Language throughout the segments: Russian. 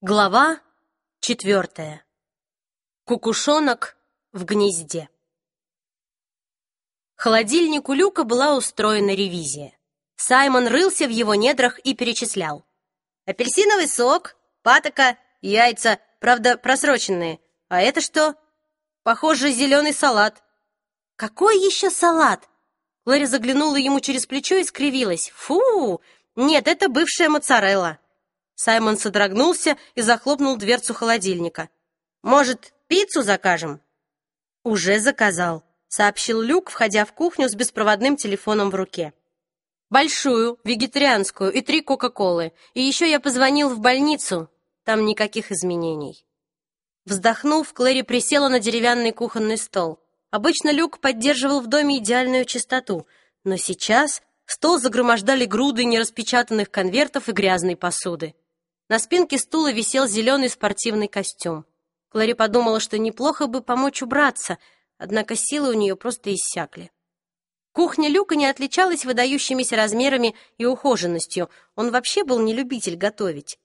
Глава четвертая. Кукушонок в гнезде. Холодильнику Люка была устроена ревизия. Саймон рылся в его недрах и перечислял. Апельсиновый сок, патока, яйца, правда, просроченные. А это что? Похоже, зеленый салат. Какой еще салат? Лэри заглянула ему через плечо и скривилась. Фу! Нет, это бывшая моцарелла. Саймон содрогнулся и захлопнул дверцу холодильника. «Может, пиццу закажем?» «Уже заказал», — сообщил Люк, входя в кухню с беспроводным телефоном в руке. «Большую, вегетарианскую и три Кока-Колы. И еще я позвонил в больницу. Там никаких изменений». Вздохнув, Клэри присела на деревянный кухонный стол. Обычно Люк поддерживал в доме идеальную чистоту, но сейчас стол загромождали груды нераспечатанных конвертов и грязной посуды. На спинке стула висел зеленый спортивный костюм. Клэри подумала, что неплохо бы помочь убраться, однако силы у нее просто иссякли. Кухня Люка не отличалась выдающимися размерами и ухоженностью. Он вообще был не любитель готовить.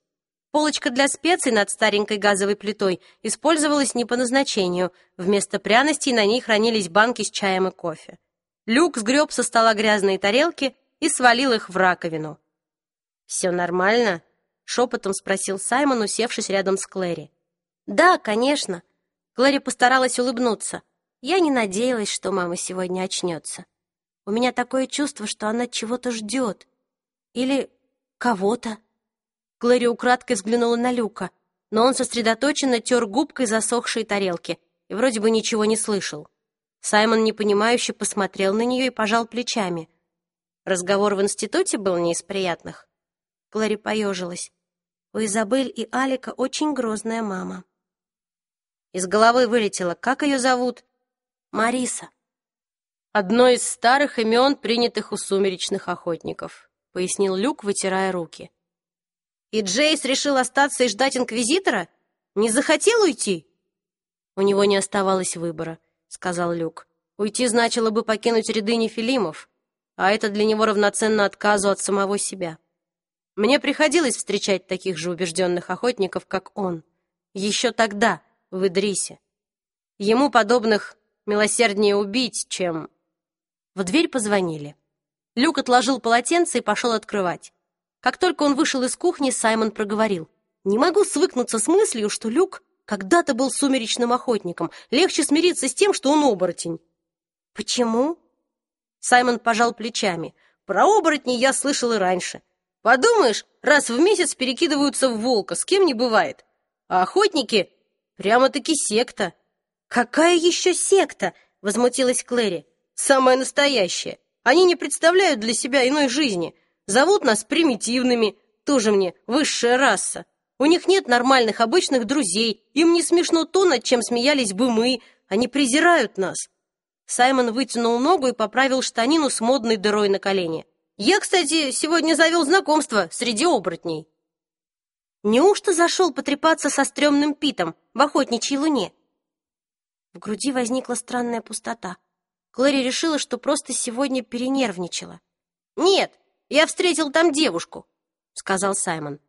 Полочка для специй над старенькой газовой плитой использовалась не по назначению. Вместо пряностей на ней хранились банки с чаем и кофе. Люк сгреб со стола грязные тарелки и свалил их в раковину. «Все нормально?» Шепотом спросил Саймон, усевшись рядом с Клэри. Да, конечно. Клэри постаралась улыбнуться. Я не надеялась, что мама сегодня очнется. У меня такое чувство, что она чего-то ждет. Или кого-то. Клэри украдкой взглянула на Люка, но он сосредоточенно тер губкой засохшие тарелки и вроде бы ничего не слышал. Саймон непонимающе посмотрел на нее и пожал плечами. Разговор в институте был не из приятных. Клэри поежилась. У Изабель и Алика очень грозная мама. Из головы вылетело. Как ее зовут? Мариса. Одно из старых имен, принятых у сумеречных охотников, пояснил Люк, вытирая руки. И Джейс решил остаться и ждать инквизитора? Не захотел уйти? У него не оставалось выбора, сказал Люк. Уйти значило бы покинуть ряды нефилимов, а это для него равноценно отказу от самого себя. Мне приходилось встречать таких же убежденных охотников, как он. Еще тогда, в Идрисе. Ему подобных милосерднее убить, чем... В дверь позвонили. Люк отложил полотенце и пошел открывать. Как только он вышел из кухни, Саймон проговорил. «Не могу свыкнуться с мыслью, что Люк когда-то был сумеречным охотником. Легче смириться с тем, что он оборотень». «Почему?» Саймон пожал плечами. «Про оборотней я слышал и раньше. Подумаешь, раз в месяц перекидываются в волка, с кем не бывает. А охотники прямо-таки секта. Какая еще секта? Возмутилась Клэри. Самая настоящая. Они не представляют для себя иной жизни. Зовут нас примитивными, тоже мне высшая раса. У них нет нормальных обычных друзей, им не смешно то, над чем смеялись бы мы, они презирают нас. Саймон вытянул ногу и поправил штанину с модной дырой на колене. Я, кстати, сегодня завел знакомство среди оборотней. Неужто зашел потрепаться со стрёмным Питом в охотничьей луне? В груди возникла странная пустота. Клэри решила, что просто сегодня перенервничала. «Нет, я встретил там девушку», — сказал Саймон.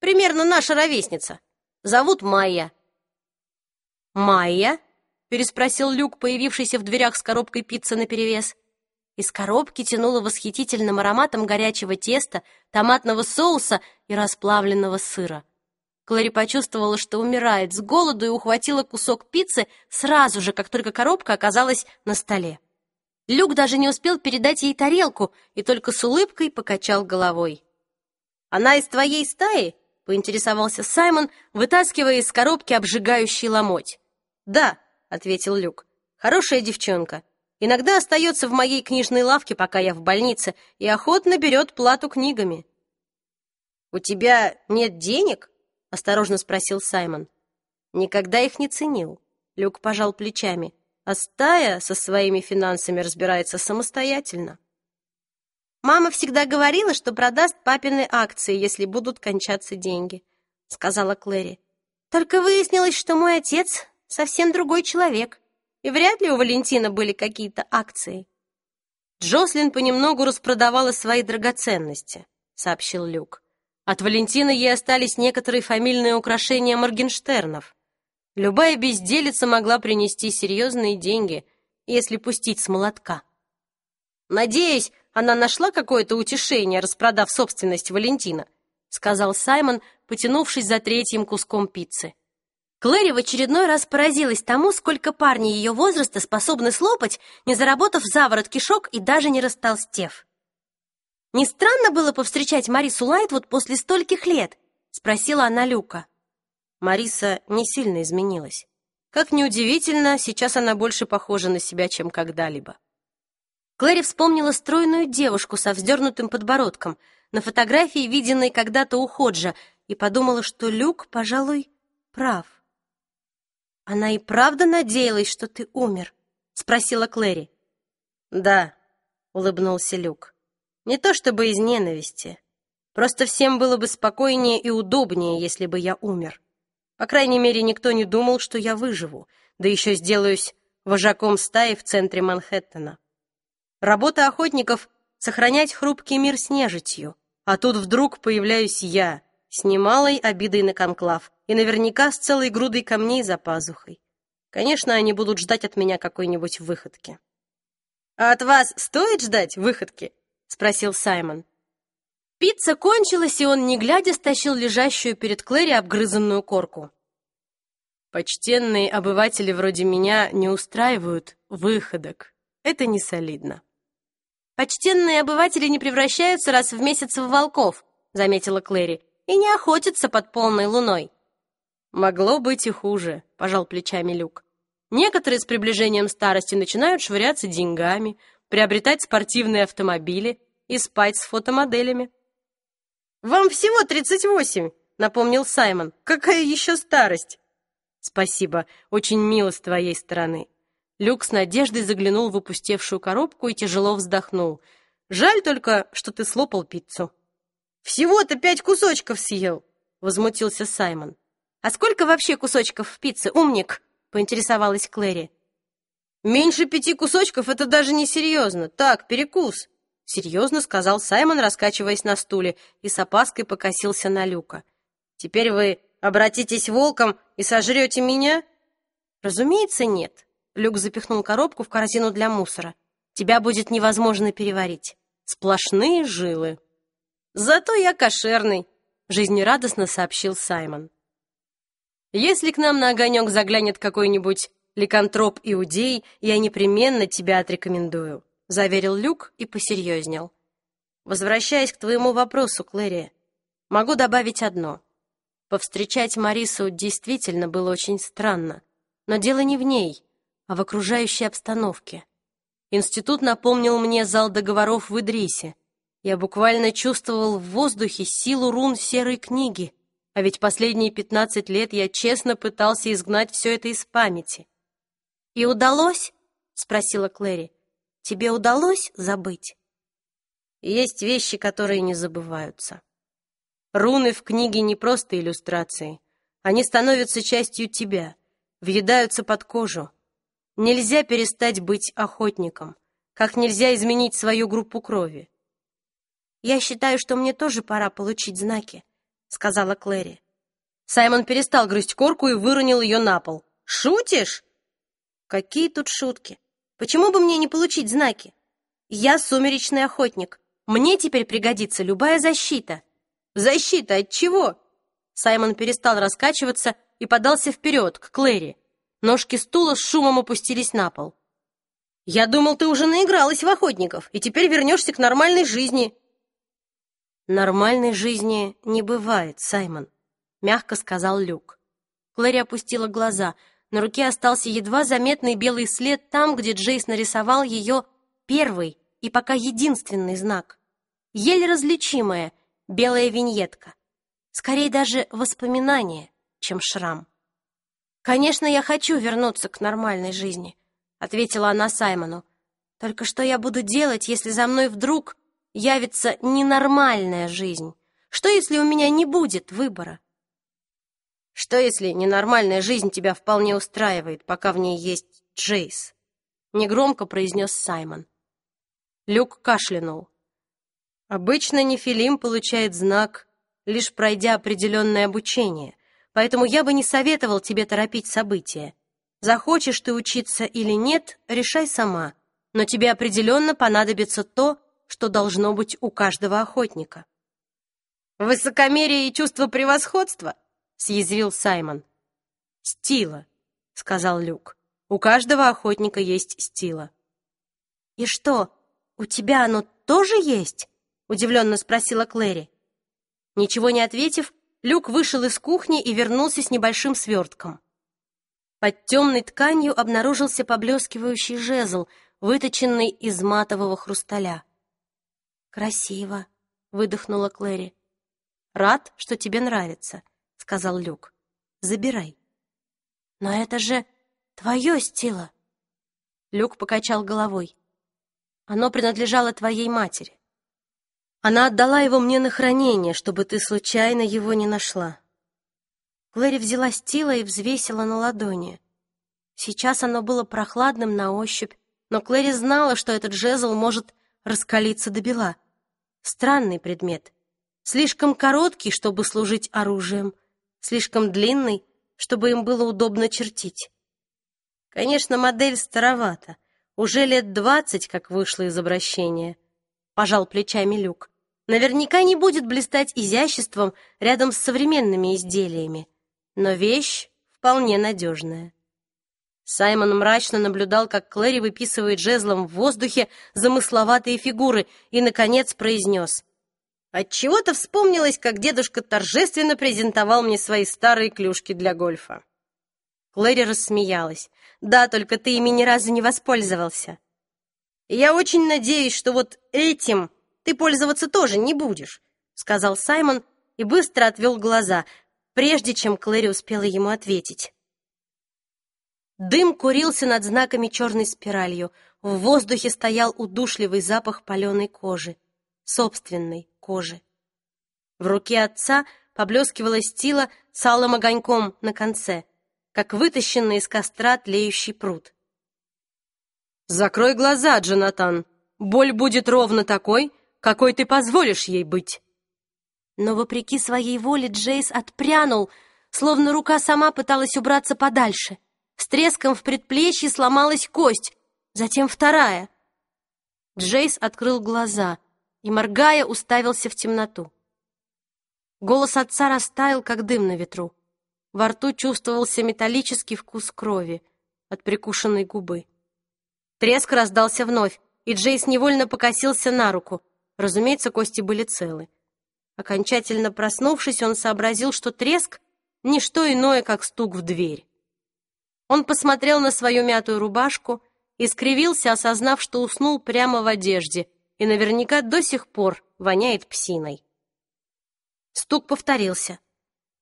«Примерно наша ровесница. Зовут Майя». «Майя?» — переспросил Люк, появившийся в дверях с коробкой пиццы наперевес. Из коробки тянуло восхитительным ароматом горячего теста, томатного соуса и расплавленного сыра. Клэри почувствовала, что умирает с голоду и ухватила кусок пиццы сразу же, как только коробка оказалась на столе. Люк даже не успел передать ей тарелку и только с улыбкой покачал головой. «Она из твоей стаи?» — поинтересовался Саймон, вытаскивая из коробки обжигающий ломоть. «Да», — ответил Люк, — «хорошая девчонка. Иногда остается в моей книжной лавке, пока я в больнице, и охотно берет плату книгами. «У тебя нет денег?» — осторожно спросил Саймон. «Никогда их не ценил». Люк пожал плечами. «А стая со своими финансами разбирается самостоятельно». «Мама всегда говорила, что продаст папины акции, если будут кончаться деньги», — сказала Клэри. «Только выяснилось, что мой отец совсем другой человек» и вряд ли у Валентина были какие-то акции. Джослин понемногу распродавала свои драгоценности, сообщил Люк. От Валентины ей остались некоторые фамильные украшения Моргенштернов. Любая безделица могла принести серьезные деньги, если пустить с молотка. «Надеюсь, она нашла какое-то утешение, распродав собственность Валентина», сказал Саймон, потянувшись за третьим куском пиццы. Клэри в очередной раз поразилась тому, сколько парней ее возраста способны слопать, не заработав заворот кишок и даже не растолстев. «Не странно было повстречать Марису Лайтвуд после стольких лет?» — спросила она Люка. Мариса не сильно изменилась. Как неудивительно, сейчас она больше похожа на себя, чем когда-либо. Клэри вспомнила стройную девушку со вздернутым подбородком на фотографии, виденной когда-то у Ходжа, и подумала, что Люк, пожалуй, прав. «Она и правда надеялась, что ты умер?» — спросила Клэри. «Да», — улыбнулся Люк. «Не то чтобы из ненависти. Просто всем было бы спокойнее и удобнее, если бы я умер. По крайней мере, никто не думал, что я выживу, да еще сделаюсь вожаком стаи в центре Манхэттена. Работа охотников — сохранять хрупкий мир с нежитью, а тут вдруг появляюсь я, с немалой обидой на конклав, и наверняка с целой грудой камней за пазухой. Конечно, они будут ждать от меня какой-нибудь выходки. «А от вас стоит ждать выходки?» — спросил Саймон. Пицца кончилась, и он, не глядя, стащил лежащую перед Клэри обгрызанную корку. Почтенные обыватели вроде меня не устраивают выходок. Это не солидно. Почтенные обыватели не превращаются раз в месяц в волков, заметила Клэри, и не охотятся под полной луной. Могло быть и хуже, пожал плечами Люк. Некоторые с приближением старости начинают швыряться деньгами, приобретать спортивные автомобили и спать с фотомоделями. «Вам всего тридцать восемь», — напомнил Саймон. «Какая еще старость?» «Спасибо, очень мило с твоей стороны». Люк с надеждой заглянул в опустевшую коробку и тяжело вздохнул. «Жаль только, что ты слопал пиццу». «Всего-то пять кусочков съел», — возмутился Саймон. «А сколько вообще кусочков в пицце, умник?» — поинтересовалась Клэри. «Меньше пяти кусочков — это даже не серьезно. Так, перекус», серьезно сказал Саймон, раскачиваясь на стуле, и с опаской покосился на Люка. Теперь вы обратитесь волком и сожрете меня? Разумеется, нет. Люк запихнул коробку в корзину для мусора. Тебя будет невозможно переварить. Сплошные жилы. Зато я кошерный, жизнерадостно сообщил Саймон. Если к нам на огонек заглянет какой-нибудь ликантроп-иудей, я непременно тебя отрекомендую заверил Люк и посерьезнел. Возвращаясь к твоему вопросу, Клэри, могу добавить одно. Повстречать Марису действительно было очень странно, но дело не в ней, а в окружающей обстановке. Институт напомнил мне зал договоров в Идрисе. Я буквально чувствовал в воздухе силу рун серой книги, а ведь последние пятнадцать лет я честно пытался изгнать все это из памяти. «И удалось?» — спросила Клэри. Тебе удалось забыть? Есть вещи, которые не забываются. Руны в книге не просто иллюстрации. Они становятся частью тебя, въедаются под кожу. Нельзя перестать быть охотником, как нельзя изменить свою группу крови. «Я считаю, что мне тоже пора получить знаки», — сказала Клэри. Саймон перестал грызть корку и выронил ее на пол. «Шутишь?» «Какие тут шутки? Почему бы мне не получить знаки? Я сумеречный охотник. Мне теперь пригодится любая защита. Защита от чего? Саймон перестал раскачиваться и подался вперед, к Клэри. Ножки стула с шумом опустились на пол. «Я думал, ты уже наигралась в охотников, и теперь вернешься к нормальной жизни». «Нормальной жизни не бывает, Саймон», — мягко сказал Люк. Клэри опустила глаза — на руке остался едва заметный белый след там, где Джейс нарисовал ее первый и пока единственный знак. Еле различимая белая виньетка. Скорее даже воспоминание, чем шрам. «Конечно, я хочу вернуться к нормальной жизни», — ответила она Саймону. «Только что я буду делать, если за мной вдруг явится ненормальная жизнь? Что, если у меня не будет выбора?» Что, если ненормальная жизнь тебя вполне устраивает, пока в ней есть Джейс? Негромко произнес Саймон. Люк кашлянул. Обычно Нефилим получает знак лишь пройдя определенное обучение, поэтому я бы не советовал тебе торопить события. Захочешь ты учиться или нет, решай сама, но тебе определенно понадобится то, что должно быть у каждого охотника. «Высокомерие и чувство превосходства?» — съязвил Саймон. «Стила», — сказал Люк. «У каждого охотника есть стила». «И что, у тебя оно тоже есть?» — удивленно спросила Клэри. Ничего не ответив, Люк вышел из кухни и вернулся с небольшим свертком. Под темной тканью обнаружился поблескивающий жезл, выточенный из матового хрусталя. «Красиво», — выдохнула Клэри. «Рад, что тебе нравится», — сказал Люк. «Забирай». «Но это же твое стило!» Люк покачал головой. «Оно принадлежало твоей матери. Она отдала его мне на хранение, чтобы ты случайно его не нашла». Клэри взяла стило и взвесила на ладони. Сейчас оно было прохладным на ощупь, но Клэри знала, что этот жезл может раскалиться до бела. Странный предмет. Слишком короткий, чтобы служить оружием, слишком длинный, чтобы им было удобно чертить. Конечно, модель старовата. Уже лет двадцать, как вышло из обращения. Пожал плечами Люк. Наверняка не будет блистать изяществом рядом с современными изделиями. Но вещь вполне надежная. Саймон мрачно наблюдал, как Клэри выписывает жезлом в воздухе замысловатые фигуры и, наконец, произнес — Отчего-то вспомнилось, как дедушка торжественно презентовал мне свои старые клюшки для гольфа. Клэри рассмеялась. «Да, только ты ими ни разу не воспользовался». «Я очень надеюсь, что вот этим ты пользоваться тоже не будешь», сказал Саймон и быстро отвел глаза, прежде чем Клэри успела ему ответить. Дым курился над знаками черной спиралью. В воздухе стоял удушливый запах паленой кожи. Собственной кожи. В руке отца поблескивала стила с алым огоньком на конце, как вытащенный из костра тлеющий пруд. «Закрой глаза, Джонатан. Боль будет ровно такой, какой ты позволишь ей быть». Но, вопреки своей воле, Джейс отпрянул, словно рука сама пыталась убраться подальше. С треском в предплечье сломалась кость, затем вторая. Джейс открыл глаза — и, моргая, уставился в темноту. Голос отца растаял, как дым на ветру. Во рту чувствовался металлический вкус крови от прикушенной губы. Треск раздался вновь, и Джейс невольно покосился на руку. Разумеется, кости были целы. Окончательно проснувшись, он сообразил, что треск — не что иное, как стук в дверь. Он посмотрел на свою мятую рубашку и скривился, осознав, что уснул прямо в одежде, и наверняка до сих пор воняет псиной. Стук повторился.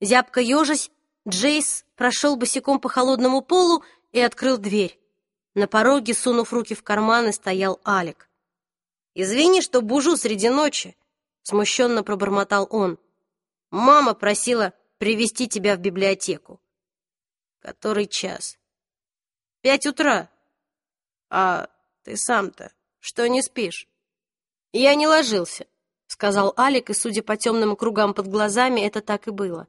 Зябко ежась, Джейс прошел босиком по холодному полу и открыл дверь. На пороге, сунув руки в карманы, стоял Алик. «Извини, что бужу среди ночи», — смущенно пробормотал он. «Мама просила привести тебя в библиотеку». «Который час?» «Пять утра». «А ты сам-то что не спишь?» «Я не ложился», — сказал Алик, и, судя по темным кругам под глазами, это так и было.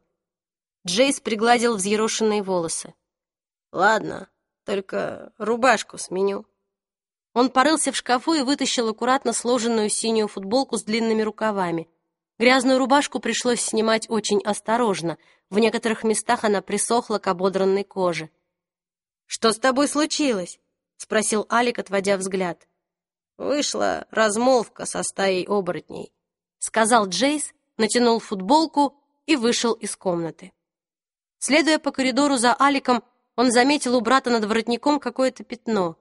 Джейс пригладил взъерошенные волосы. «Ладно, только рубашку сменю». Он порылся в шкафу и вытащил аккуратно сложенную синюю футболку с длинными рукавами. Грязную рубашку пришлось снимать очень осторожно. В некоторых местах она присохла к ободранной коже. «Что с тобой случилось?» — спросил Алик, отводя взгляд. Вышла размолвка со стаей оборотней, сказал Джейс, натянул футболку и вышел из комнаты. Следуя по коридору за Аликом, он заметил у брата над воротником какое-то пятно.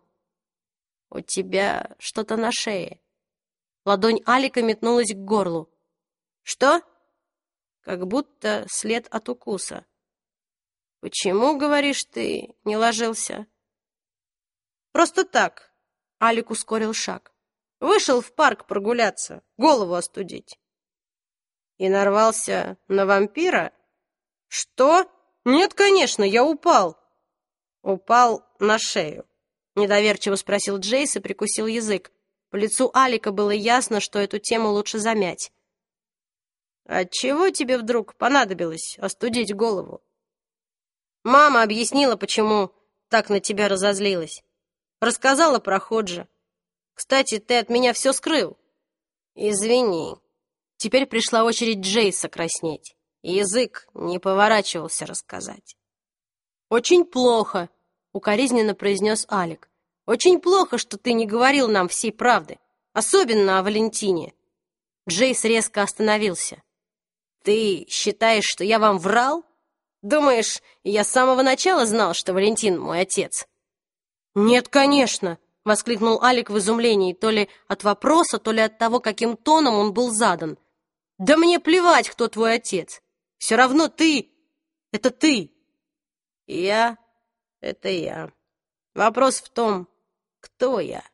«У тебя что-то на шее». Ладонь Алика метнулась к горлу. «Что?» «Как будто след от укуса». «Почему, говоришь, ты не ложился?» «Просто так, Алик ускорил шаг. Вышел в парк прогуляться, голову остудить. И нарвался на вампира? Что? Нет, конечно, я упал. Упал на шею. Недоверчиво спросил Джейс и прикусил язык. По лицу Алика было ясно, что эту тему лучше замять. Отчего тебе вдруг понадобилось остудить голову? Мама объяснила, почему так на тебя разозлилась. Рассказала про Ходжа. Кстати, ты от меня все скрыл. Извини. Теперь пришла очередь Джейса краснеть. Язык не поворачивался рассказать. «Очень плохо», — укоризненно произнес Алик. «Очень плохо, что ты не говорил нам всей правды, особенно о Валентине». Джейс резко остановился. «Ты считаешь, что я вам врал? Думаешь, я с самого начала знал, что Валентин мой отец?» «Нет, конечно!» — воскликнул Алик в изумлении, то ли от вопроса, то ли от того, каким тоном он был задан. «Да мне плевать, кто твой отец! Все равно ты — это ты!» «Я — это я. Вопрос в том, кто я?»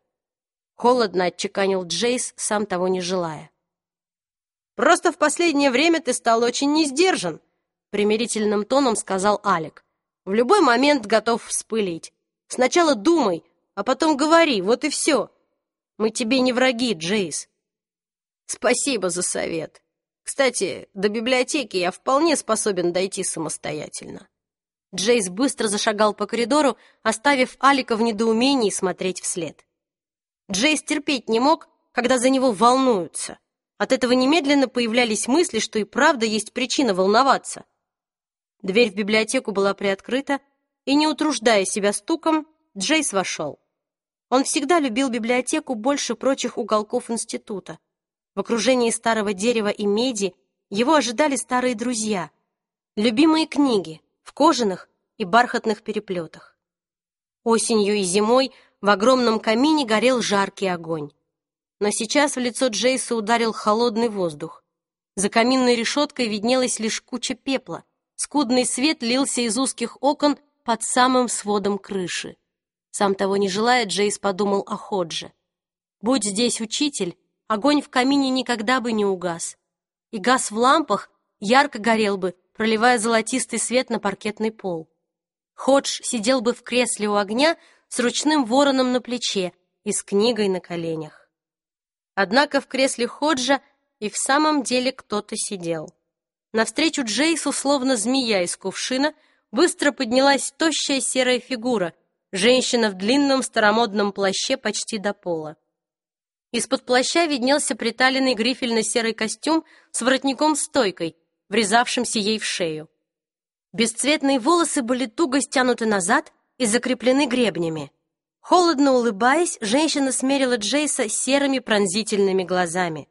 Холодно отчеканил Джейс, сам того не желая. Просто в последнее время ты стал очень несдержан, примирительным тоном сказал Алик. В любой момент готов вспылить. Сначала думай, а потом говори, вот и все. Мы тебе не враги, Джейс. Спасибо за совет. Кстати, до библиотеки я вполне способен дойти самостоятельно. Джейс быстро зашагал по коридору, оставив Алика в недоумении смотреть вслед. Джейс терпеть не мог, когда за него волнуются. От этого немедленно появлялись мысли, что и правда есть причина волноваться. Дверь в библиотеку была приоткрыта, и, не утруждая себя стуком, Джейс вошел. Он всегда любил библиотеку больше прочих уголков института. В окружении старого дерева и меди его ожидали старые друзья, любимые книги в кожаных и бархатных переплетах. Осенью и зимой в огромном камине горел жаркий огонь но сейчас в лицо Джейса ударил холодный воздух. За каминной решеткой виднелась лишь куча пепла. Скудный свет лился из узких окон под самым сводом крыши. Сам того не желая, Джейс подумал о Ходже. Будь здесь учитель, огонь в камине никогда бы не угас. И газ в лампах ярко горел бы, проливая золотистый свет на паркетный пол. Ходж сидел бы в кресле у огня с ручным вороном на плече и с книгой на коленях. Однако в кресле Ходжа и в самом деле кто-то сидел. Навстречу Джейсу, словно змея из кувшина, быстро поднялась тощая серая фигура, женщина в длинном старомодном плаще почти до пола. Из-под плаща виднелся приталенный грифельно-серый костюм с воротником-стойкой, врезавшимся ей в шею. Бесцветные волосы были туго стянуты назад и закреплены гребнями. Холодно улыбаясь, женщина смерила Джейса серыми пронзительными глазами.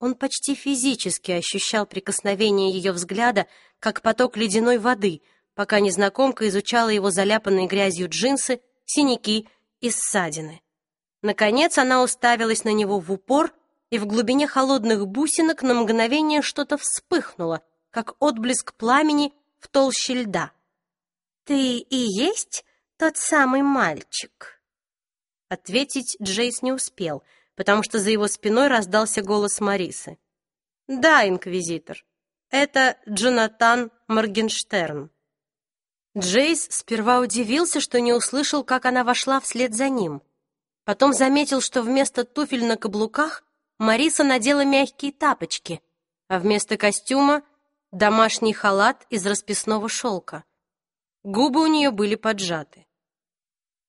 Он почти физически ощущал прикосновение ее взгляда, как поток ледяной воды, пока незнакомка изучала его заляпанные грязью джинсы, синяки и ссадины. Наконец она уставилась на него в упор, и в глубине холодных бусинок на мгновение что-то вспыхнуло, как отблеск пламени в толще льда. «Ты и есть тот самый мальчик?» Ответить Джейс не успел, потому что за его спиной раздался голос Марисы. «Да, инквизитор, это Джонатан Моргенштерн». Джейс сперва удивился, что не услышал, как она вошла вслед за ним. Потом заметил, что вместо туфель на каблуках Мариса надела мягкие тапочки, а вместо костюма — домашний халат из расписного шелка. Губы у нее были поджаты.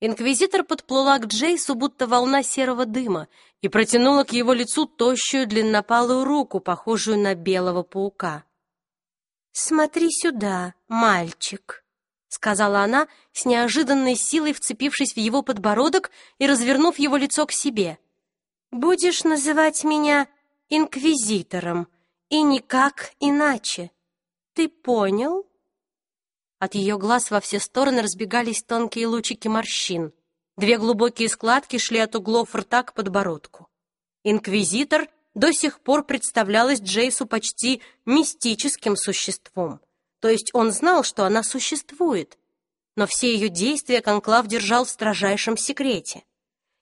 Инквизитор подплыла к Джейсу, будто волна серого дыма, и протянула к его лицу тощую длиннопалую руку, похожую на белого паука. «Смотри сюда, мальчик», — сказала она, с неожиданной силой вцепившись в его подбородок и развернув его лицо к себе. «Будешь называть меня инквизитором, и никак иначе. Ты понял?» От ее глаз во все стороны разбегались тонкие лучики морщин. Две глубокие складки шли от углов рта к подбородку. Инквизитор до сих пор представлялась Джейсу почти мистическим существом. То есть он знал, что она существует, но все ее действия Конклав держал в строжайшем секрете.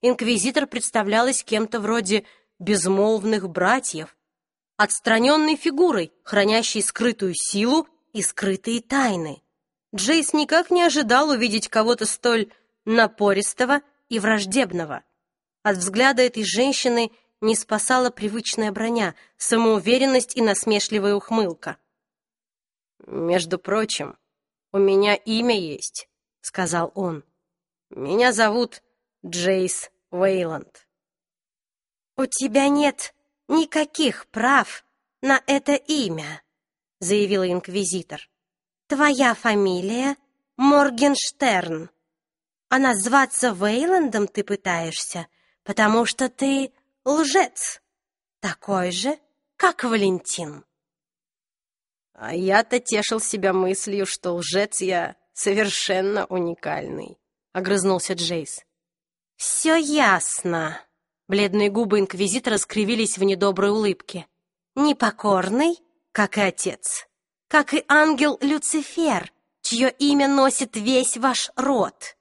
Инквизитор представлялась кем-то вроде безмолвных братьев, отстраненной фигурой, хранящей скрытую силу и скрытые тайны. Джейс никак не ожидал увидеть кого-то столь напористого и враждебного. От взгляда этой женщины не спасала привычная броня, самоуверенность и насмешливая ухмылка. «Между прочим, у меня имя есть», — сказал он. «Меня зовут Джейс Вейланд». «У тебя нет никаких прав на это имя», — заявил инквизитор. «Твоя фамилия Моргенштерн, а назваться Вейландом ты пытаешься, потому что ты лжец, такой же, как Валентин». А я-то тешил себя мыслью, что лжец я совершенно уникальный, огрызнулся Джейс. Все ясно. Бледные губы инквизитора скривились в недоброй улыбке. Непокорный, как и отец, как и ангел Люцифер, чье имя носит весь ваш род.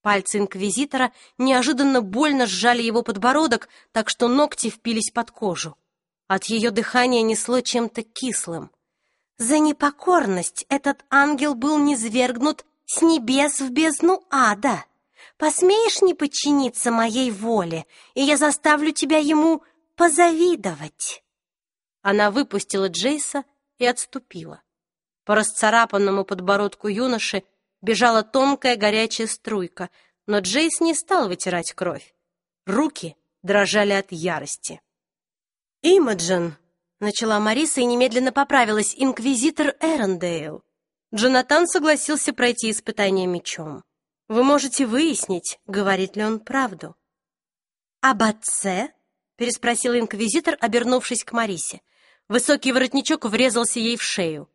Пальцы инквизитора неожиданно больно сжали его подбородок, так что ногти впились под кожу. От ее дыхания несло чем-то кислым. За непокорность этот ангел был низвергнут с небес в бездну ада. Посмеешь не подчиниться моей воле, и я заставлю тебя ему позавидовать. Она выпустила Джейса и отступила. По расцарапанному подбородку юноши бежала тонкая горячая струйка, но Джейс не стал вытирать кровь. Руки дрожали от ярости. «Имаджин!» Начала Мариса и немедленно поправилась. Инквизитор Эрондейл. Джонатан согласился пройти испытание мечом. Вы можете выяснить, говорит ли он правду. «Об отце?» — переспросил инквизитор, обернувшись к Марисе. Высокий воротничок врезался ей в шею.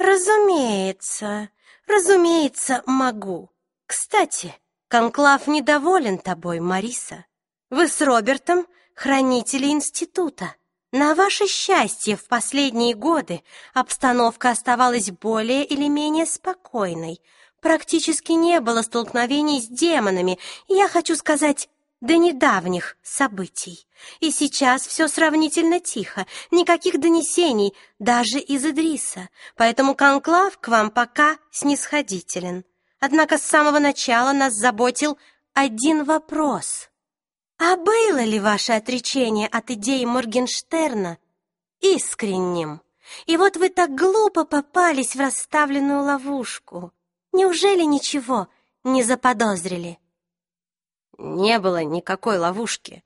«Разумеется, разумеется, могу. Кстати, Конклав недоволен тобой, Мариса. Вы с Робертом хранители института. На ваше счастье, в последние годы обстановка оставалась более или менее спокойной. Практически не было столкновений с демонами, я хочу сказать, до недавних событий. И сейчас все сравнительно тихо, никаких донесений, даже из Идриса. Поэтому конклав к вам пока снисходителен. Однако с самого начала нас заботил один вопрос — а было ли ваше отречение от идеи Моргенштерна искренним? И вот вы так глупо попались в расставленную ловушку. Неужели ничего не заподозрили? Не было никакой ловушки,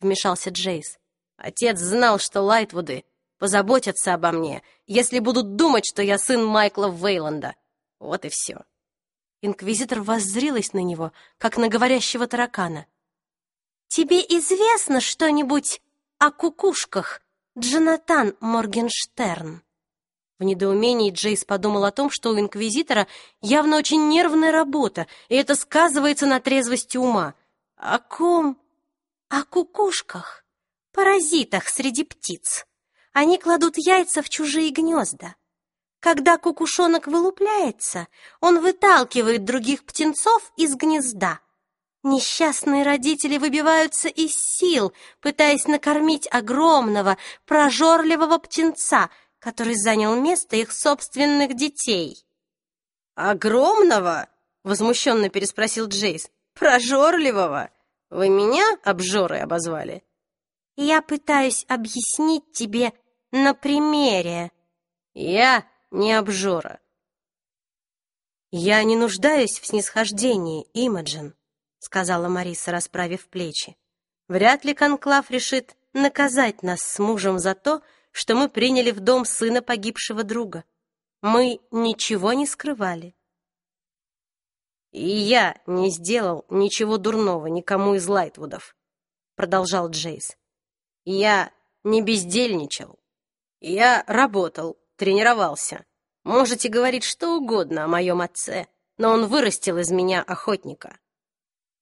вмешался Джейс. Отец знал, что Лайтвуды позаботятся обо мне, если будут думать, что я сын Майкла Вейланда. Вот и все. Инквизитор воззрилась на него, как на говорящего таракана. Тебе известно что-нибудь о кукушках, Джонатан Моргенштерн?» В недоумении Джейс подумал о том, что у инквизитора явно очень нервная работа, и это сказывается на трезвости ума. «О ком?» «О кукушках, паразитах среди птиц. Они кладут яйца в чужие гнезда. Когда кукушонок вылупляется, он выталкивает других птенцов из гнезда, Несчастные родители выбиваются из сил, пытаясь накормить огромного, прожорливого птенца, который занял место их собственных детей. «Огромного?» — возмущенно переспросил Джейс. «Прожорливого? Вы меня обжорой обозвали?» «Я пытаюсь объяснить тебе на примере». «Я не обжора». «Я не нуждаюсь в снисхождении, Имаджин», сказала Мариса, расправив плечи. Вряд ли конклав решит наказать нас с мужем за то, что мы приняли в дом сына погибшего друга. Мы ничего не скрывали. И я не сделал ничего дурного никому из Лайтвудов, продолжал Джейс. Я не бездельничал. Я работал, тренировался. Можете говорить что угодно о моем отце, но он вырастил из меня охотника.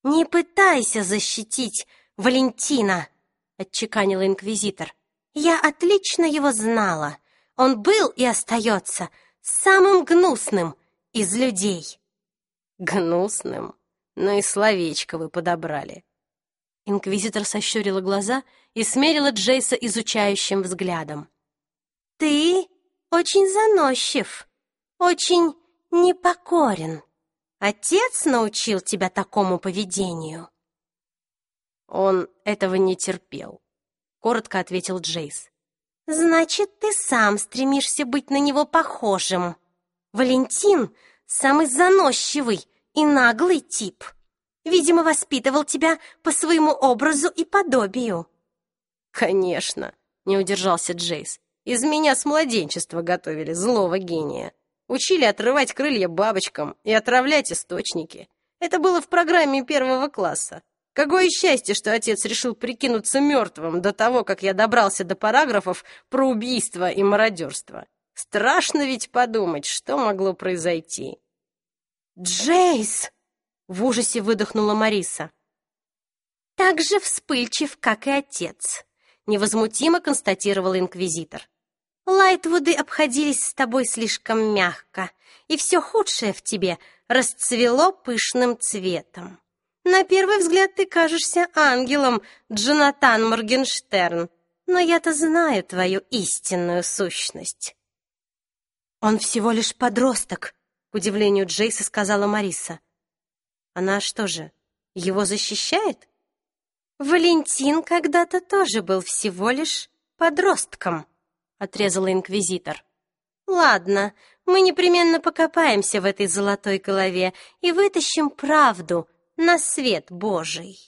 «Не пытайся защитить Валентина!» — отчеканил инквизитор. «Я отлично его знала. Он был и остается самым гнусным из людей». «Гнусным? Ну и словечко вы подобрали». Инквизитор сощурила глаза и смерила Джейса изучающим взглядом. «Ты очень заносчив, очень непокорен». Отец научил тебя такому поведению?» Он этого не терпел. коротко ответил Джейс. «Значит, ты сам стремишься быть на него похожим. Валентин — самый заносчивый и наглый тип. Видимо, воспитывал тебя по своему образу и подобию». «Конечно», — не удержался Джейс. «Из меня с младенчества готовили злого гения. Учили отрывать крылья бабочкам и отравлять источники. Это было в программе первого класса. Какое счастье, что отец решил прикинуться мертвым до того, как я добрался до параграфов про убийство и мародерство. Страшно ведь подумать, что могло произойти. «Джейс!» — в ужасе выдохнула Мариса. «Так же вспыльчив, как и отец», — невозмутимо констатировал инквизитор. «Лайтвуды обходились с тобой слишком мягко, и все худшее в тебе расцвело пышным цветом. На первый взгляд ты кажешься ангелом, Джонатан Моргенштерн, но я-то знаю твою истинную сущность». «Он всего лишь подросток», — к удивлению Джейса сказала Мариса. «Она что же, его защищает?» «Валентин когда-то тоже был всего лишь подростком», — отрезала инквизитор. «Ладно, мы непременно покопаемся в этой золотой голове и вытащим правду на свет Божий.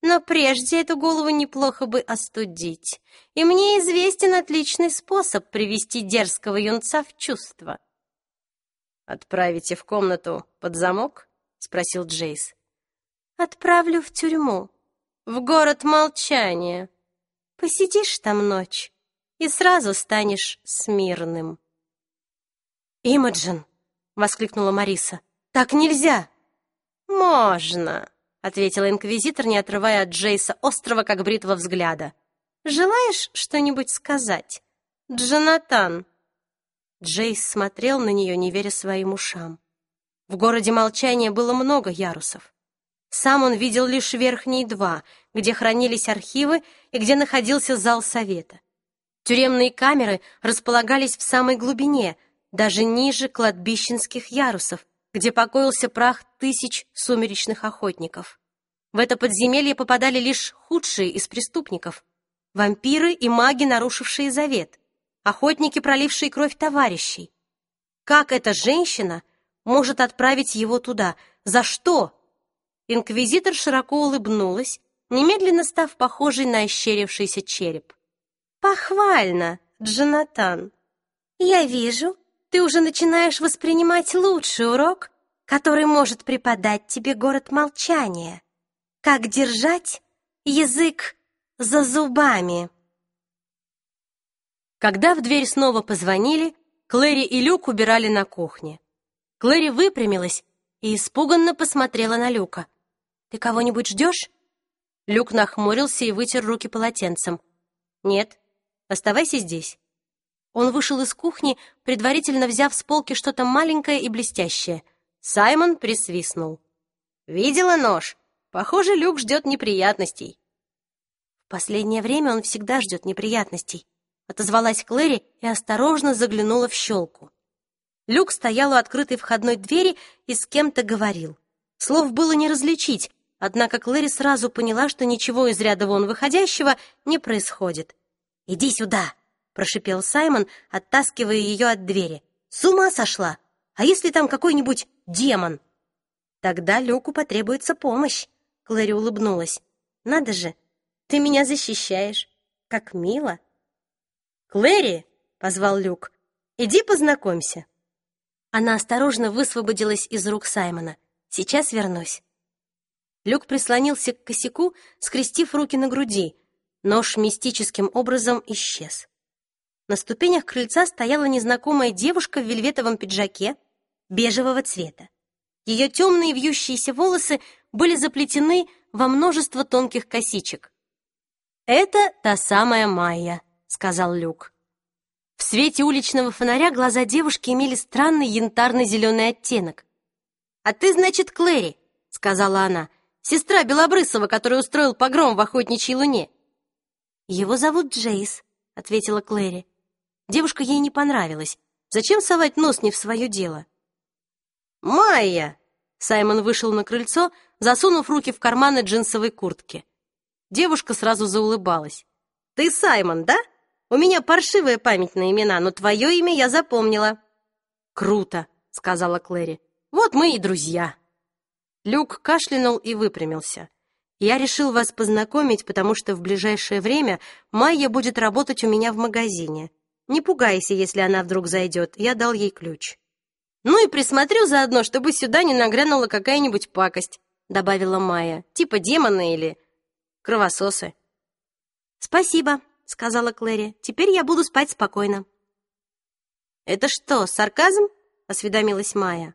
Но прежде эту голову неплохо бы остудить, и мне известен отличный способ привести дерзкого юнца в чувство. «Отправите в комнату под замок?» — спросил Джейс. «Отправлю в тюрьму, в город молчания. Посидишь там ночь и сразу станешь смирным». «Имаджин!» — воскликнула Мариса. «Так нельзя!» «Можно!» — ответил инквизитор, не отрывая от Джейса острого, как бритва взгляда. «Желаешь что-нибудь сказать, Джонатан?» Джейс смотрел на нее, не веря своим ушам. В городе молчания было много ярусов. Сам он видел лишь верхние два, где хранились архивы и где находился зал совета. Тюремные камеры располагались в самой глубине, даже ниже кладбищенских ярусов, где покоился прах тысяч сумеречных охотников. В это подземелье попадали лишь худшие из преступников. Вампиры и маги, нарушившие завет. Охотники, пролившие кровь товарищей. Как эта женщина может отправить его туда? За что? Инквизитор широко улыбнулась, немедленно став похожей на ощерившийся череп. «Похвально, Джонатан. Я вижу, ты уже начинаешь воспринимать лучший урок, который может преподать тебе город молчания. Как держать язык за зубами. Когда в дверь снова позвонили, Клэри и Люк убирали на кухне. Клэри выпрямилась и испуганно посмотрела на Люка. «Ты кого-нибудь ждешь?» Люк нахмурился и вытер руки полотенцем. «Нет, оставайся здесь». Он вышел из кухни, предварительно взяв с полки что-то маленькое и блестящее. Саймон присвистнул. «Видела нож? Похоже, Люк ждет неприятностей». «В последнее время он всегда ждет неприятностей», отозвалась Клэри и осторожно заглянула в щелку. Люк стоял у открытой входной двери и с кем-то говорил. Слов было не различить, однако Клэри сразу поняла, что ничего из ряда вон выходящего не происходит. «Иди сюда!» прошипел Саймон, оттаскивая ее от двери. «С ума сошла! А если там какой-нибудь демон?» «Тогда Люку потребуется помощь», — Клэри улыбнулась. «Надо же, ты меня защищаешь. Как мило!» «Клэри!» — позвал Люк. «Иди познакомься». Она осторожно высвободилась из рук Саймона. «Сейчас вернусь». Люк прислонился к косяку, скрестив руки на груди. Нож мистическим образом исчез. На ступенях крыльца стояла незнакомая девушка в вельветовом пиджаке бежевого цвета. Ее темные вьющиеся волосы были заплетены во множество тонких косичек. «Это та самая Майя», — сказал Люк. В свете уличного фонаря глаза девушки имели странный янтарно-зеленый оттенок. «А ты, значит, Клэри», — сказала она, «сестра Белобрысова, который устроил погром в охотничьей луне». «Его зовут Джейс», — ответила Клэри. Девушка ей не понравилась. Зачем совать нос не в свое дело? «Майя!» Саймон вышел на крыльцо, засунув руки в карманы джинсовой куртки. Девушка сразу заулыбалась. Ты Саймон, да? У меня паршивая память на имена, но твое имя я запомнила». «Круто», — сказала Клэри. «Вот мы и друзья». Люк кашлянул и выпрямился. «Я решил вас познакомить, потому что в ближайшее время Майя будет работать у меня в магазине. Не пугайся, если она вдруг зайдет, я дал ей ключ». «Ну и присмотрю заодно, чтобы сюда не нагрянула какая-нибудь пакость», добавила Майя. «Типа демоны или кровососы». «Спасибо», — сказала Клэри. «Теперь я буду спать спокойно». «Это что, сарказм?» — осведомилась Майя.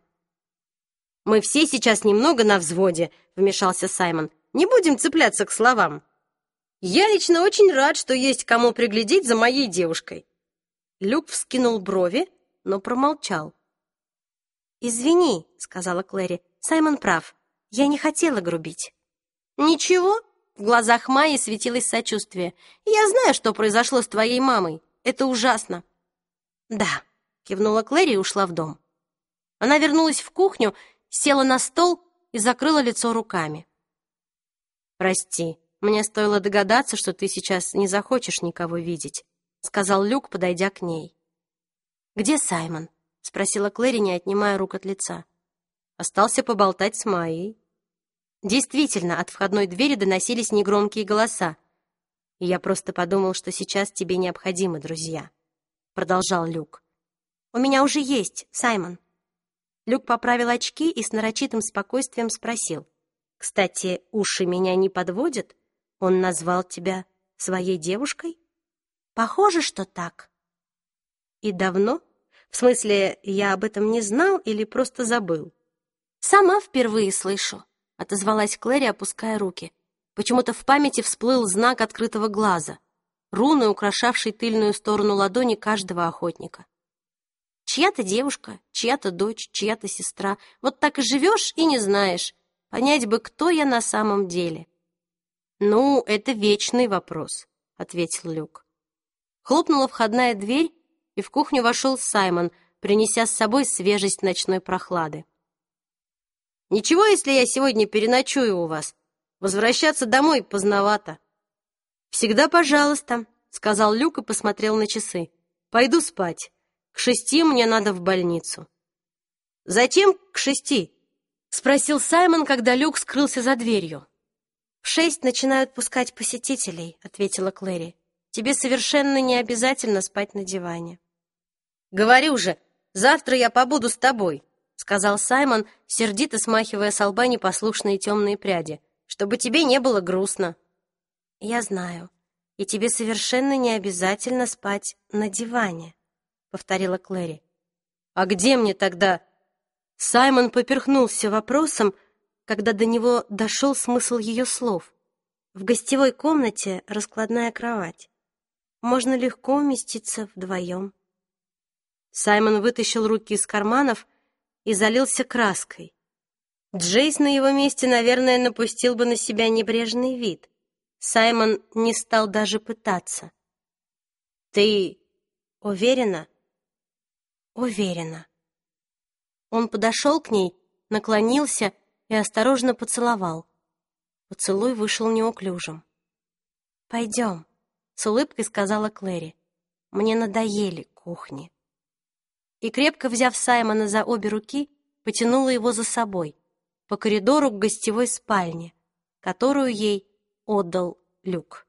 «Мы все сейчас немного на взводе», — вмешался Саймон. «Не будем цепляться к словам. Я лично очень рад, что есть кому приглядеть за моей девушкой». Люк вскинул брови, но промолчал. «Извини», — сказала Клэри, — «Саймон прав. Я не хотела грубить». «Ничего?» — в глазах Майи светилось сочувствие. «Я знаю, что произошло с твоей мамой. Это ужасно». «Да», — кивнула Клэри и ушла в дом. Она вернулась в кухню села на стол и закрыла лицо руками. «Прости, мне стоило догадаться, что ты сейчас не захочешь никого видеть», сказал Люк, подойдя к ней. «Где Саймон?» спросила Клэри, не отнимая рук от лица. Остался поболтать с Майей. Действительно, от входной двери доносились негромкие голоса. И я просто подумал, что сейчас тебе необходимы друзья, продолжал Люк. У меня уже есть, Саймон. Люк поправил очки и с нарочитым спокойствием спросил. «Кстати, уши меня не подводят? Он назвал тебя своей девушкой?» «Похоже, что так». «И давно? В смысле, я об этом не знал или просто забыл?» «Сама впервые слышу», — отозвалась Клэри, опуская руки. Почему-то в памяти всплыл знак открытого глаза, руны, украшавшей тыльную сторону ладони каждого охотника. Чья-то девушка, чья-то дочь, чья-то сестра. Вот так и живешь и не знаешь. Понять бы, кто я на самом деле. «Ну, это вечный вопрос», — ответил Люк. Хлопнула входная дверь, и в кухню вошел Саймон, принеся с собой свежесть ночной прохлады. «Ничего, если я сегодня переночую у вас? Возвращаться домой поздновато». «Всегда пожалуйста», — сказал Люк и посмотрел на часы. «Пойду спать». К шести мне надо в больницу. Зачем к шести? Спросил Саймон, когда Люк скрылся за дверью. В шесть начинают пускать посетителей, ответила Клэри. Тебе совершенно не обязательно спать на диване. Говорю же, завтра я побуду с тобой, сказал Саймон, сердито смахивая с лба непослушные темные пряди, чтобы тебе не было грустно. Я знаю, и тебе совершенно не обязательно спать на диване повторила Клэри. А где мне тогда? Саймон поперхнулся вопросом, когда до него дошел смысл ее слов. В гостевой комнате раскладная кровать. Можно легко уместиться вдвоем. Саймон вытащил руки из карманов и залился краской. Джейс на его месте, наверное, напустил бы на себя небрежный вид. Саймон не стал даже пытаться. «Ты уверена?» Уверена. Он подошел к ней, наклонился и осторожно поцеловал. Поцелуй вышел неуклюжим. «Пойдем», — с улыбкой сказала Клэри. «Мне надоели кухни». И, крепко взяв Саймона за обе руки, потянула его за собой по коридору к гостевой спальне, которую ей отдал Люк.